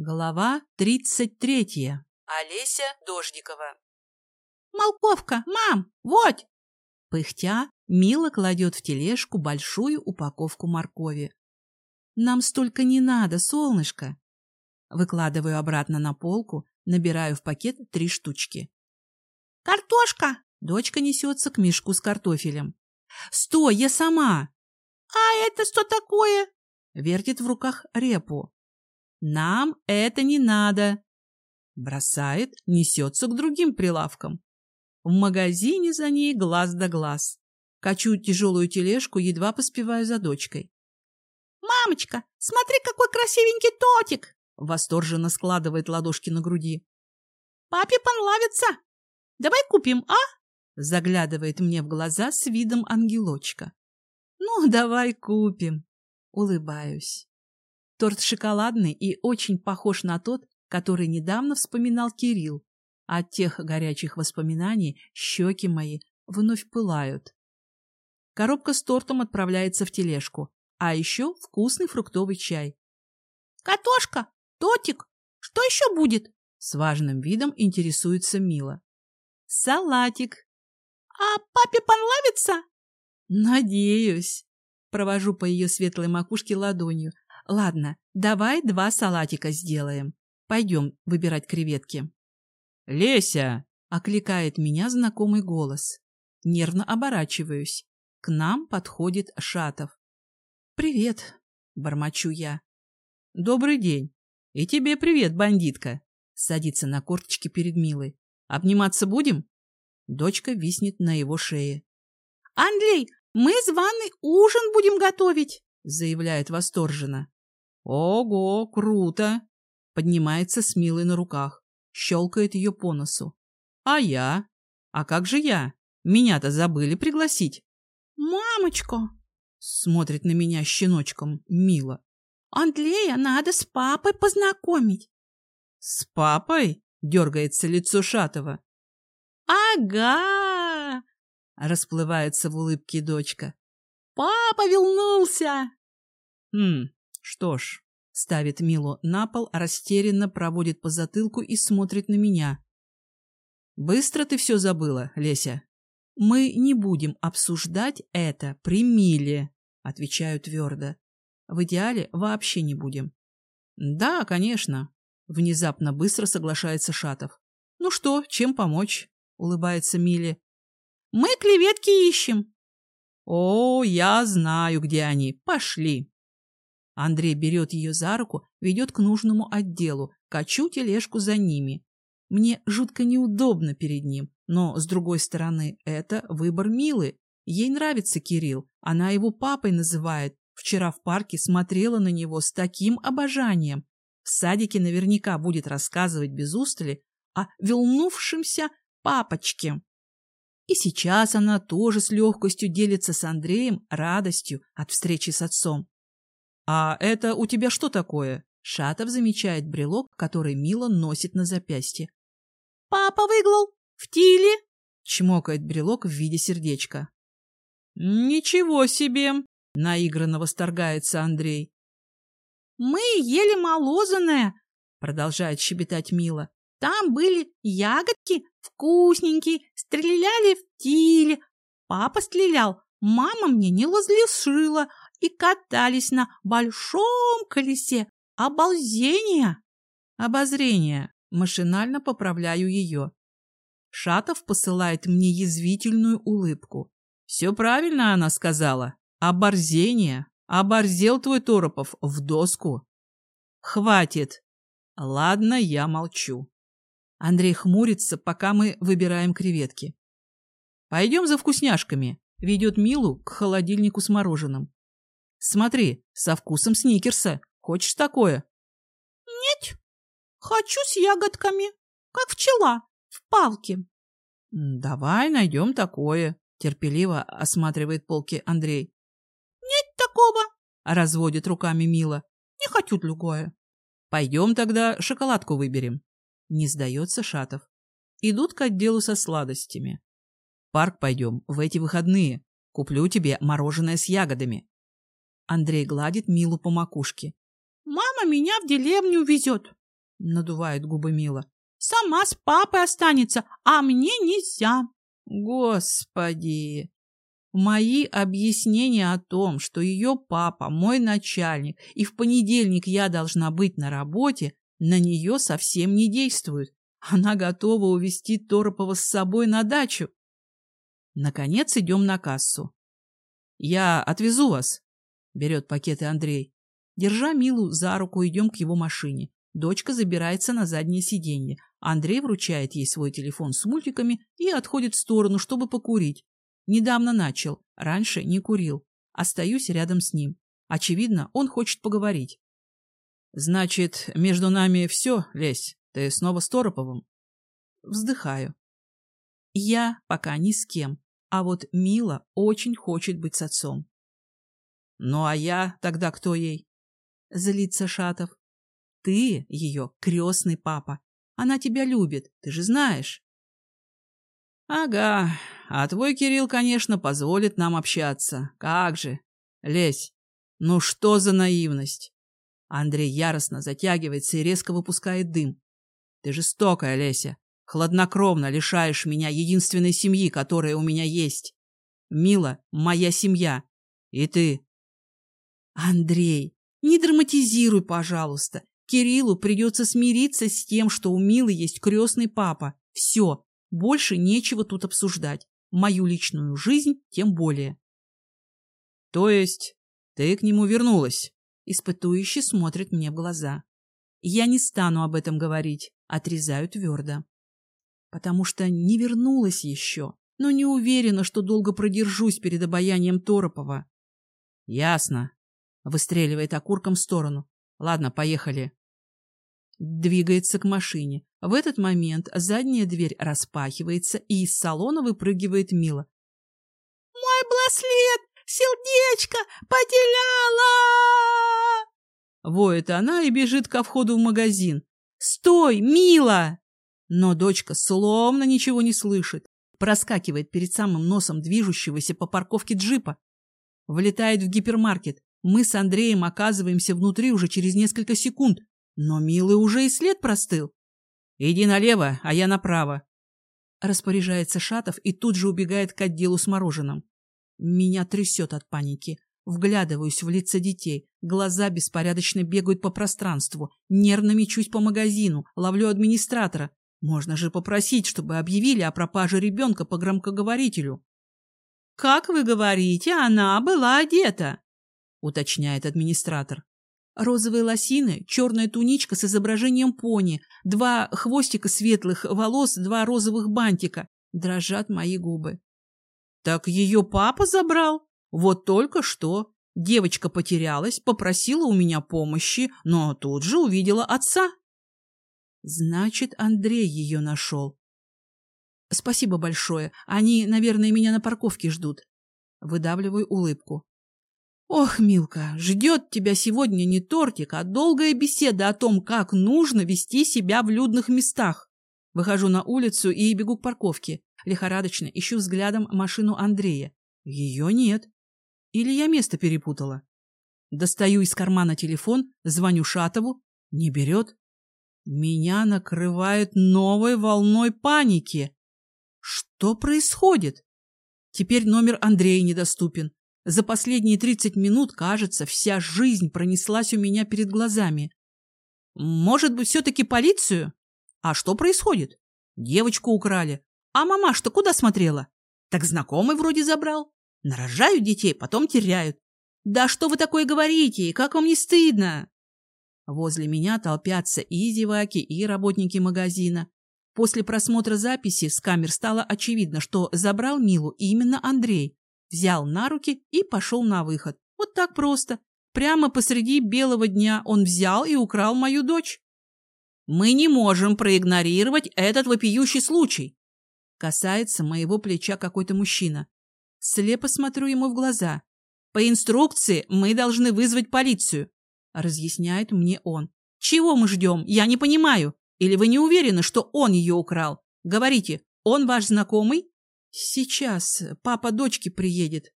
Глава тридцать третья. Олеся Дождикова. «Молковка, мам, вот!» Пыхтя, Мила кладет в тележку большую упаковку моркови. «Нам столько не надо, солнышко!» Выкладываю обратно на полку, набираю в пакет три штучки. «Картошка!» Дочка несется к мешку с картофелем. «Стой, я сама!» «А это что такое?» Вертит в руках репу. «Нам это не надо!» Бросает, несется к другим прилавкам. В магазине за ней глаз да глаз. Качу тяжелую тележку, едва поспеваю за дочкой. «Мамочка, смотри, какой красивенький тотик!» Восторженно складывает ладошки на груди. «Папе понравится! Давай купим, а?» Заглядывает мне в глаза с видом ангелочка. «Ну, давай купим!» Улыбаюсь. Торт шоколадный и очень похож на тот, который недавно вспоминал Кирилл. От тех горячих воспоминаний щеки мои вновь пылают. Коробка с тортом отправляется в тележку, а еще вкусный фруктовый чай. «Катошка! Тотик! Что еще будет?» С важным видом интересуется Мила. «Салатик!» «А папе понравится?» «Надеюсь!» Провожу по ее светлой макушке ладонью. «Ладно, давай два салатика сделаем. Пойдем выбирать креветки». «Леся!» — окликает меня знакомый голос. Нервно оборачиваюсь. К нам подходит Шатов. «Привет!» — бормочу я. «Добрый день! И тебе привет, бандитка!» Садится на корточки перед Милой. «Обниматься будем?» Дочка виснет на его шее. «Андрей, мы званый ужин будем готовить!» заявляет восторженно. «Ого, круто!» Поднимается с Милой на руках, щелкает ее по носу. «А я? А как же я? Меня-то забыли пригласить!» «Мамочка!» Смотрит на меня щеночком Мила. «Андрея надо с папой познакомить!» «С папой?» — дергается лицо Шатова. «Ага!» — расплывается в улыбке дочка. «Папа вернулся!» «Хм, что ж», — ставит Милу на пол, растерянно проводит по затылку и смотрит на меня. «Быстро ты все забыла, Леся?» «Мы не будем обсуждать это при Миле», — отвечаю твердо. «В идеале вообще не будем». «Да, конечно», — внезапно быстро соглашается Шатов. «Ну что, чем помочь?» — улыбается Миле. «Мы клеветки ищем». «О, я знаю, где они. Пошли». Андрей берет ее за руку, ведет к нужному отделу, качу тележку за ними. Мне жутко неудобно перед ним, но, с другой стороны, это выбор Милы. Ей нравится Кирилл, она его папой называет. Вчера в парке смотрела на него с таким обожанием. В садике наверняка будет рассказывать без устали о велнувшемся папочке. И сейчас она тоже с легкостью делится с Андреем радостью от встречи с отцом. «А это у тебя что такое?» Шатов замечает брелок, который Мила носит на запястье. «Папа выиграл в тиле!» Чмокает брелок в виде сердечка. «Ничего себе!» — наигранно восторгается Андрей. «Мы ели молозаное!» — продолжает щебетать Мила. «Там были ягодки вкусненькие, стреляли в тиле. Папа стрелял, мама мне не разрешила, и катались на большом колесе обалзения. Обозрение. Машинально поправляю ее. Шатов посылает мне язвительную улыбку. Все правильно она сказала. Оборзение. Оборзел твой Торопов в доску. Хватит. Ладно, я молчу. Андрей хмурится, пока мы выбираем креветки. Пойдем за вкусняшками. Ведет Милу к холодильнику с мороженым. Смотри, со вкусом сникерса. Хочешь такое? Нет. Хочу с ягодками, как пчела, в палке. Давай найдем такое. Терпеливо осматривает полки Андрей. Нет такого. Разводит руками Мила. Не хочу другое. Пойдем тогда шоколадку выберем. Не сдается Шатов. Идут к отделу со сладостями. В парк пойдем в эти выходные. Куплю тебе мороженое с ягодами. Андрей гладит Милу по макушке. «Мама меня в деревню везет. Надувает губы Мила. Сама с папой останется, а мне нельзя. Господи! Мои объяснения о том, что ее папа мой начальник, и в понедельник я должна быть на работе, на нее совсем не действуют. Она готова увезти Торопова с собой на дачу. Наконец идем на кассу. «Я отвезу вас», — берет пакеты Андрей. Держа Милу за руку, идем к его машине. Дочка забирается на заднее сиденье. Андрей вручает ей свой телефон с мультиками и отходит в сторону, чтобы покурить. Недавно начал, раньше не курил. Остаюсь рядом с ним. Очевидно, он хочет поговорить. «Значит, между нами все, Лесь? Ты снова с Тороповым?» Вздыхаю. Я пока ни с кем, а вот Мила очень хочет быть с отцом. «Ну а я тогда кто ей?» — злится Шатов. «Ты ее крестный папа. Она тебя любит, ты же знаешь». «Ага, а твой Кирилл, конечно, позволит нам общаться. Как же. Лесь, ну что за наивность?» Андрей яростно затягивается и резко выпускает дым. «Ты жестокая, Леся хладнокровно лишаешь меня единственной семьи, которая у меня есть. Мила — моя семья. И ты. Андрей, не драматизируй, пожалуйста. Кириллу придется смириться с тем, что у Милы есть крестный папа. Все, больше нечего тут обсуждать. Мою личную жизнь тем более. То есть ты к нему вернулась? Испытующий смотрит мне в глаза. Я не стану об этом говорить, отрезаю твердо потому что не вернулась еще, но не уверена, что долго продержусь перед обаянием Торопова. — Ясно. Выстреливает окурком в сторону. Ладно, поехали. Двигается к машине. В этот момент задняя дверь распахивается, и из салона выпрыгивает Мила. — Мой браслет! Сердечко! Потеряла! Воет она и бежит ко входу в магазин. «Стой, Мила!» Но дочка словно ничего не слышит, проскакивает перед самым носом движущегося по парковке джипа, влетает в гипермаркет. Мы с Андреем оказываемся внутри уже через несколько секунд, но Милый уже и след простыл. «Иди налево, а я направо», — распоряжается Шатов и тут же убегает к отделу с мороженым. Меня трясет от паники. Вглядываюсь в лица детей. Глаза беспорядочно бегают по пространству. Нервно мечусь по магазину. Ловлю администратора. Можно же попросить, чтобы объявили о пропаже ребенка по громкоговорителю. «Как вы говорите, она была одета», — уточняет администратор. Розовые лосины, черная туничка с изображением пони, два хвостика светлых волос, два розовых бантика. Дрожат мои губы. Так ее папа забрал? Вот только что. Девочка потерялась, попросила у меня помощи, но тут же увидела отца. Значит, Андрей ее нашел. Спасибо большое. Они, наверное, меня на парковке ждут. Выдавливаю улыбку. Ох, Милка, ждет тебя сегодня не тортик, а долгая беседа о том, как нужно вести себя в людных местах. Выхожу на улицу и бегу к парковке. Лихорадочно ищу взглядом машину Андрея. Ее нет. Или я место перепутала. Достаю из кармана телефон, звоню Шатову. Не берет. Меня накрывает новой волной паники. Что происходит? Теперь номер Андрея недоступен. За последние тридцать минут, кажется, вся жизнь пронеслась у меня перед глазами. Может быть, все-таки полицию? А что происходит? Девочку украли. А мамаш-то куда смотрела? Так знакомый вроде забрал. Нарожают детей, потом теряют. Да что вы такое говорите? Как вам не стыдно? Возле меня толпятся и зеваки, и работники магазина. После просмотра записи с камер стало очевидно, что забрал Милу именно Андрей. Взял на руки и пошел на выход. Вот так просто. Прямо посреди белого дня он взял и украл мою дочь. Мы не можем проигнорировать этот вопиющий случай. Касается моего плеча какой-то мужчина. Слепо смотрю ему в глаза. По инструкции мы должны вызвать полицию разъясняет мне он. Чего мы ждем? Я не понимаю. Или вы не уверены, что он ее украл? Говорите, он ваш знакомый? Сейчас папа дочки приедет.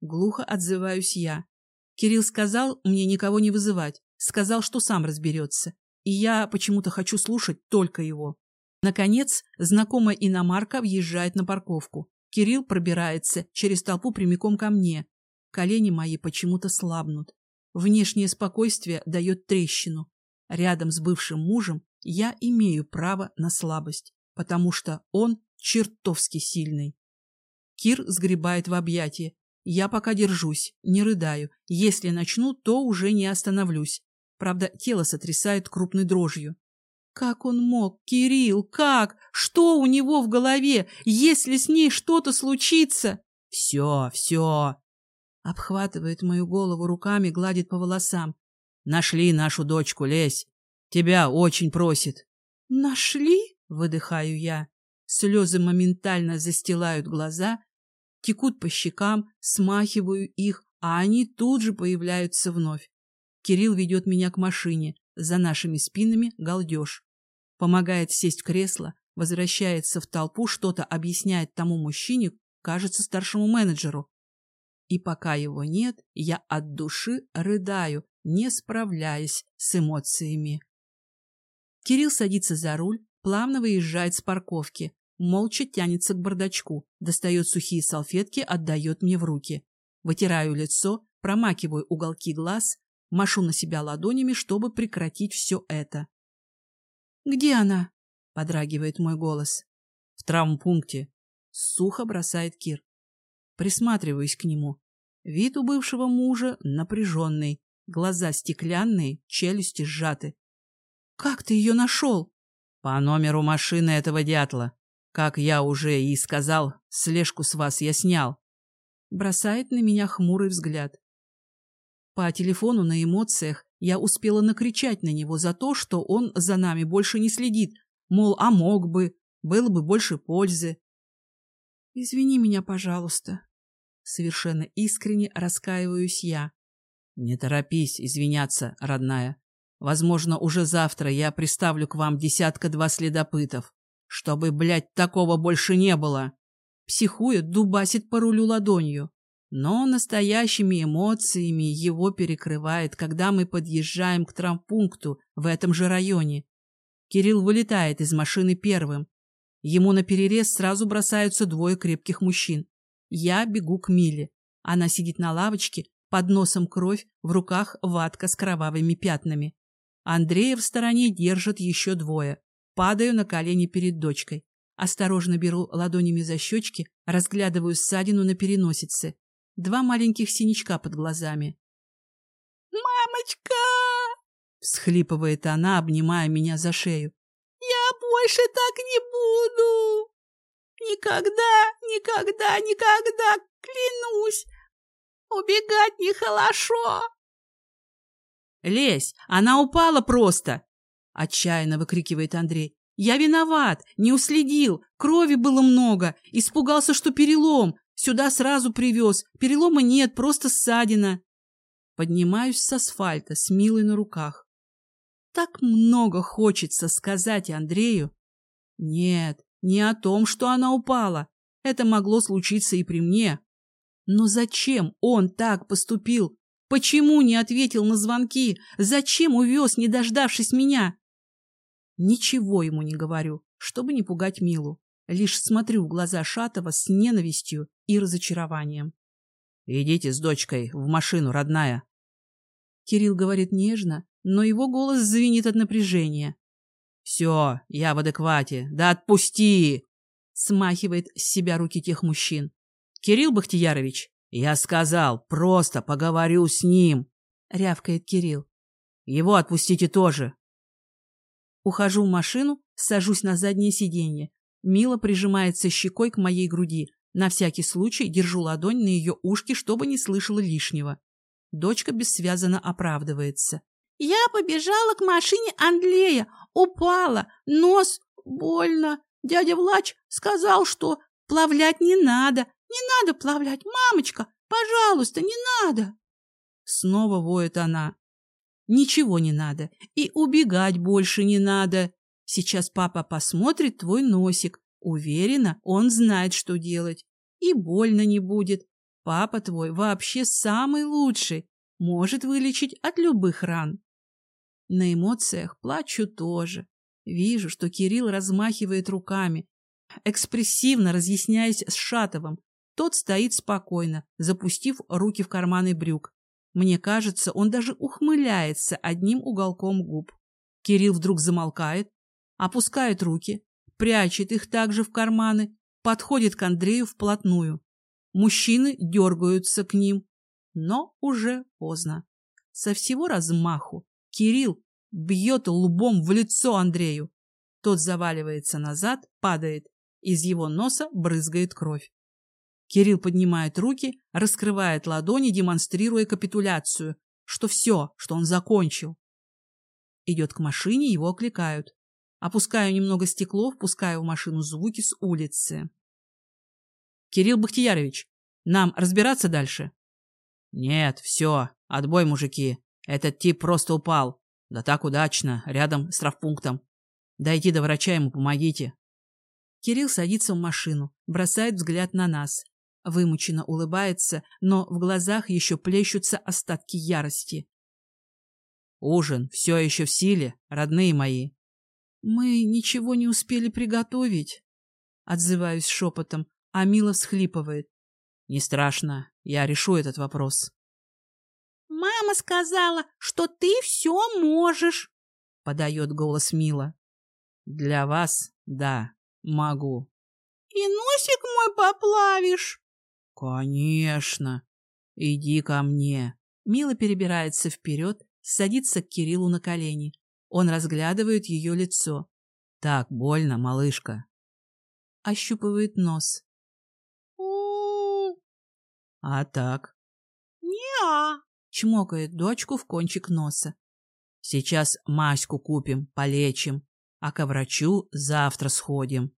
Глухо отзываюсь я. Кирилл сказал мне никого не вызывать. Сказал, что сам разберется. и я почему-то хочу слушать только его. Наконец, знакомая иномарка въезжает на парковку. Кирилл пробирается через толпу прямиком ко мне. Колени мои почему-то слабнут. Внешнее спокойствие дает трещину. Рядом с бывшим мужем я имею право на слабость, потому что он чертовски сильный. Кир сгребает в объятия. Я пока держусь, не рыдаю. Если начну, то уже не остановлюсь. Правда, тело сотрясает крупной дрожью. Как он мог? Кирилл, как? Что у него в голове? Если с ней что-то случится? Все, все. Обхватывает мою голову руками, гладит по волосам. Нашли нашу дочку, лезь. Тебя очень просит. Нашли? Выдыхаю я. Слезы моментально застилают глаза, текут по щекам, смахиваю их, а они тут же появляются вновь. Кирилл ведет меня к машине, за нашими спинами галдеж. Помогает сесть в кресло, возвращается в толпу, что-то объясняет тому мужчине, кажется, старшему менеджеру. И пока его нет, я от души рыдаю, не справляясь с эмоциями. Кирилл садится за руль, плавно выезжает с парковки, молча тянется к бардачку, достает сухие салфетки, отдает мне в руки. Вытираю лицо, промакиваю уголки глаз, машу на себя ладонями, чтобы прекратить все это. «Где она?» — подрагивает мой голос. «В травмпункте», — сухо бросает Кир. Присматриваюсь к нему. Вид у бывшего мужа напряженный, глаза стеклянные, челюсти сжаты. Как ты ее нашел? По номеру машины этого дятла. Как я уже и сказал, слежку с вас я снял. Бросает на меня хмурый взгляд. По телефону на эмоциях я успела накричать на него за то, что он за нами больше не следит. Мол, а мог бы, было бы больше пользы. Извини меня, пожалуйста. Совершенно искренне раскаиваюсь я. Не торопись извиняться, родная. Возможно, уже завтра я приставлю к вам десятка-два следопытов. Чтобы, блядь, такого больше не было. Психует, дубасит по рулю ладонью. Но настоящими эмоциями его перекрывает, когда мы подъезжаем к травмпункту в этом же районе. Кирилл вылетает из машины первым. Ему на перерез сразу бросаются двое крепких мужчин. Я бегу к Миле. Она сидит на лавочке, под носом кровь, в руках ватка с кровавыми пятнами. Андрея в стороне держат еще двое. Падаю на колени перед дочкой. Осторожно беру ладонями за щечки, разглядываю ссадину на переносице. Два маленьких синячка под глазами. «Мамочка!» — всхлипывает она, обнимая меня за шею. «Я больше так не буду! Никогда, никогда, никогда, клянусь! Убегать нехорошо!» Лезь, она упала просто!» — отчаянно выкрикивает Андрей. «Я виноват, не уследил, крови было много, испугался, что перелом, сюда сразу привез, перелома нет, просто ссадина». Поднимаюсь с асфальта с Милой на руках. Так много хочется сказать Андрею. Нет, не о том, что она упала. Это могло случиться и при мне. Но зачем он так поступил? Почему не ответил на звонки? Зачем увез, не дождавшись меня? Ничего ему не говорю, чтобы не пугать Милу. Лишь смотрю в глаза Шатова с ненавистью и разочарованием. — Идите с дочкой в машину, родная. Кирилл говорит нежно, но его голос звенит от напряжения. — Все, я в адеквате. Да отпусти! — смахивает с себя руки тех мужчин. — Кирилл Бахтиярович, «Я сказал, просто поговорю с ним», — рявкает Кирилл. «Его отпустите тоже». Ухожу в машину, сажусь на заднее сиденье. Мила прижимается щекой к моей груди. На всякий случай держу ладонь на ее ушке, чтобы не слышала лишнего. Дочка бессвязно оправдывается. «Я побежала к машине Андрея, упала, нос больно. Дядя Влач сказал, что плавлять не надо, не надо плавлять, мамочка! Пожалуйста, не надо!» Снова воет она. «Ничего не надо. И убегать больше не надо. Сейчас папа посмотрит твой носик. Уверена, он знает, что делать. И больно не будет. Папа твой вообще самый лучший. Может вылечить от любых ран». На эмоциях плачу тоже. Вижу, что Кирилл размахивает руками, экспрессивно разъясняясь с Шатовым. Тот стоит спокойно, запустив руки в карманы брюк. Мне кажется, он даже ухмыляется одним уголком губ. Кирилл вдруг замолкает, опускает руки, прячет их также в карманы, подходит к Андрею вплотную. Мужчины дергаются к ним, но уже поздно. Со всего размаху Кирилл бьет лбом в лицо Андрею. Тот заваливается назад, падает. Из его носа брызгает кровь. Кирилл поднимает руки, раскрывает ладони, демонстрируя капитуляцию, что все, что он закончил. Идет к машине, его окликают. Опускаю немного стекло, впускаю в машину звуки с улицы. Кирилл Бахтиярович, нам разбираться дальше? Нет, все, отбой, мужики. Этот тип просто упал. Да так удачно, рядом с травпунктом. Дойти до врача ему помогите. Кирилл садится в машину, бросает взгляд на нас. Вымученно улыбается, но в глазах еще плещутся остатки ярости. Ужин все еще в силе, родные мои. Мы ничего не успели приготовить. Отзываюсь шепотом, а Мила всхлипывает. Не страшно, я решу этот вопрос. Мама сказала, что ты все можешь, подает голос Мила. Для вас, да, могу. И носик мой поплавишь? Конечно. Иди ко мне. Мила перебирается вперед, садится к Кириллу на колени. Он разглядывает ее лицо. Так больно, малышка. Ощупывает нос. А так? Не-а чмокает дочку в кончик носа. Сейчас Маську купим, полечим, а ко врачу завтра сходим.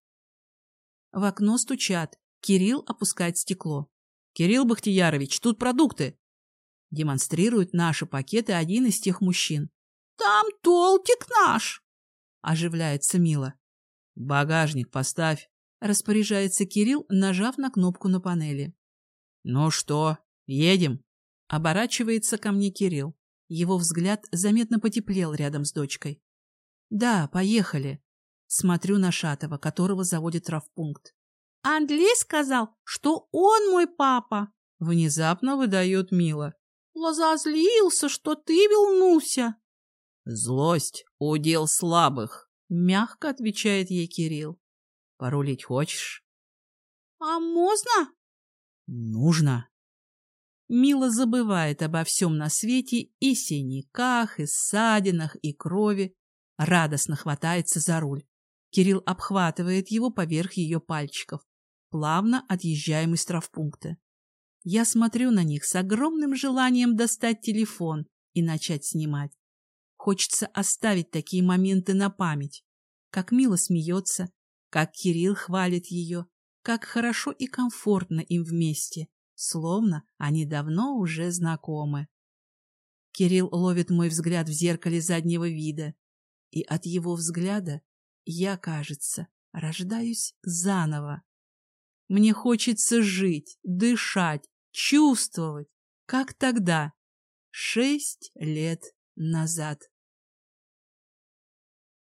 В окно стучат. Кирилл опускает стекло. Кирилл Бахтиярович, тут продукты. Демонстрирует наши пакеты один из тех мужчин. Там толтик наш. Оживляется Мила. Багажник поставь. Распоряжается Кирилл, нажав на кнопку на панели. Ну что, едем? Оборачивается ко мне Кирилл. Его взгляд заметно потеплел рядом с дочкой. Да, поехали. Смотрю на Шатова, которого заводит травпункт. Андрей сказал, что он мой папа. Внезапно выдает Мила. Лозозлился, что ты велнулся. Злость — удел слабых, мягко отвечает ей Кирилл. Порулить хочешь? А можно? Нужно. Мила забывает обо всем на свете и синяках, и ссадинах, и крови. Радостно хватается за руль. Кирилл обхватывает его поверх ее пальчиков. Плавно отъезжаем из травпункта. Я смотрю на них с огромным желанием достать телефон и начать снимать. Хочется оставить такие моменты на память. Как Мила смеется, как Кирилл хвалит ее, как хорошо и комфортно им вместе словно они давно уже знакомы. Кирилл ловит мой взгляд в зеркале заднего вида, и от его взгляда я, кажется, рождаюсь заново. Мне хочется жить, дышать, чувствовать, как тогда, шесть лет назад.